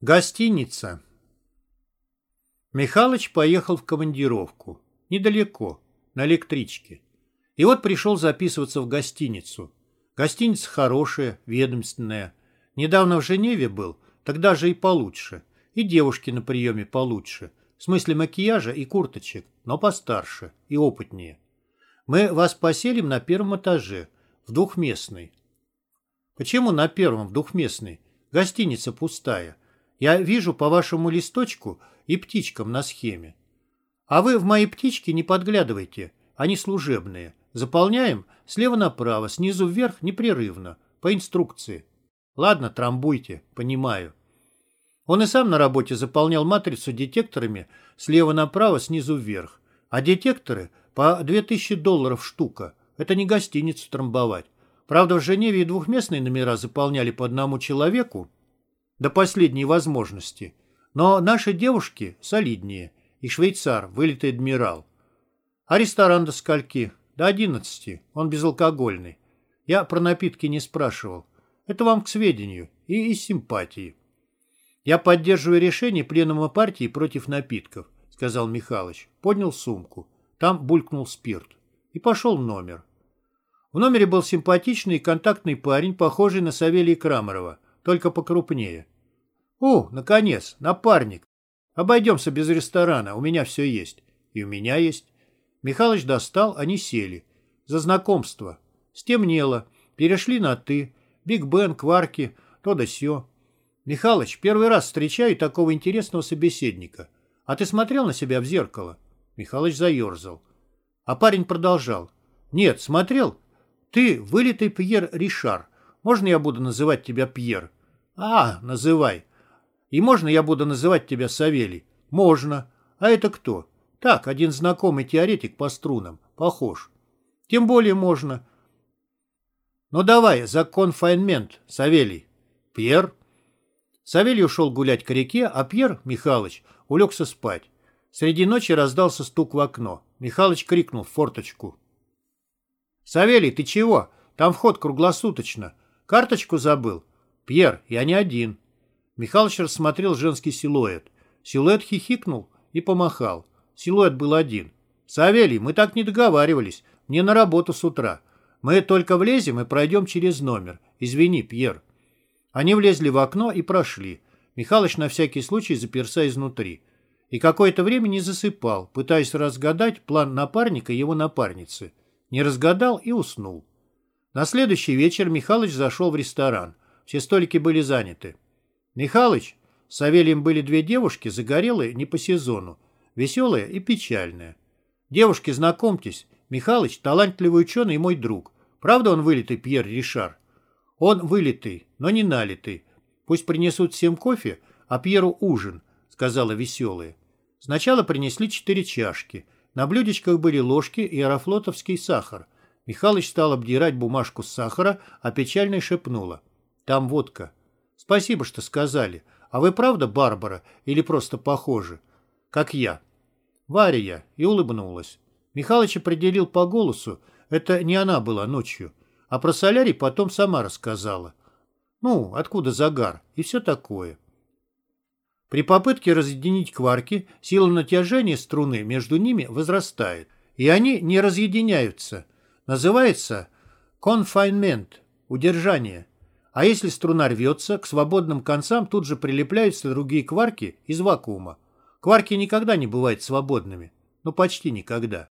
Гостиница. Михалыч поехал в командировку. Недалеко, на электричке. И вот пришел записываться в гостиницу. Гостиница хорошая, ведомственная. Недавно в Женеве был, тогда же и получше. И девушки на приеме получше. В смысле макияжа и курточек, но постарше и опытнее. Мы вас поселим на первом этаже, в двухместной. Почему на первом, в двухместной? Гостиница пустая. Я вижу по вашему листочку и птичкам на схеме. А вы в мои птички не подглядывайте, они служебные. Заполняем слева направо, снизу вверх непрерывно, по инструкции. Ладно, трамбуйте, понимаю. Он и сам на работе заполнял матрицу детекторами слева направо, снизу вверх. А детекторы по 2000 долларов штука. Это не гостиницу трамбовать. Правда, в Женеве и двухместные номера заполняли по одному человеку, до последней возможности. Но наши девушки солиднее, и швейцар, вылитый адмирал. А ресторан до скольки? До одиннадцати, он безалкогольный. Я про напитки не спрашивал. Это вам к сведению и из симпатии. Я поддерживаю решение пленума партии против напитков, сказал Михалыч. Поднял сумку. Там булькнул спирт. И пошел в номер. В номере был симпатичный и контактный парень, похожий на Савелия Крамарова только покрупнее. «О, наконец, напарник! Обойдемся без ресторана, у меня все есть. И у меня есть». Михалыч достал, они сели. За знакомство. Стемнело. Перешли на «ты». Биг Бен, Кварки, то да сё. «Михалыч, первый раз встречаю такого интересного собеседника. А ты смотрел на себя в зеркало?» Михалыч заерзал. А парень продолжал. «Нет, смотрел. Ты вылитый Пьер Ришар. Можно я буду называть тебя Пьер?» «А, называй. И можно я буду называть тебя Савелий?» «Можно. А это кто?» «Так, один знакомый теоретик по струнам. Похож». «Тем более можно». «Ну давай, за конфайнмент, Савелий». «Пьер?» Савелий ушел гулять к реке, а Пьер, Михалыч, улегся спать. Среди ночи раздался стук в окно. Михалыч крикнул в форточку. «Савелий, ты чего? Там вход круглосуточно. Карточку забыл?» «Пьер, я не один». Михалыч рассмотрел женский силуэт. Силуэт хихикнул и помахал. Силуэт был один. «Савелий, мы так не договаривались. Мне на работу с утра. Мы только влезем и пройдем через номер. Извини, Пьер». Они влезли в окно и прошли. Михалыч на всякий случай заперся изнутри. И какое-то время не засыпал, пытаясь разгадать план напарника и его напарницы. Не разгадал и уснул. На следующий вечер Михалыч зашел в ресторан. Все столики были заняты. Михалыч, с Савелием были две девушки, загорелые не по сезону, веселая и печальная. Девушки, знакомьтесь, Михалыч – талантливый ученый и мой друг. Правда он вылитый Пьер Ришар? Он вылитый, но не налитый. Пусть принесут всем кофе, а Пьеру ужин, сказала веселая. Сначала принесли четыре чашки. На блюдечках были ложки и аэрофлотовский сахар. Михалыч стал обдирать бумажку с сахара, а печально шепнула. Там водка. Спасибо, что сказали. А вы правда Барбара или просто похожи? Как я. Варя я. И улыбнулась. Михалыч определил по голосу. Это не она была ночью. А про солярий потом сама рассказала. Ну, откуда загар и все такое. При попытке разъединить кварки сила натяжения струны между ними возрастает, и они не разъединяются. Называется confinement – удержание. А если струна рвется, к свободным концам тут же прилепляются другие кварки из вакуума. Кварки никогда не бывают свободными. Ну, почти никогда.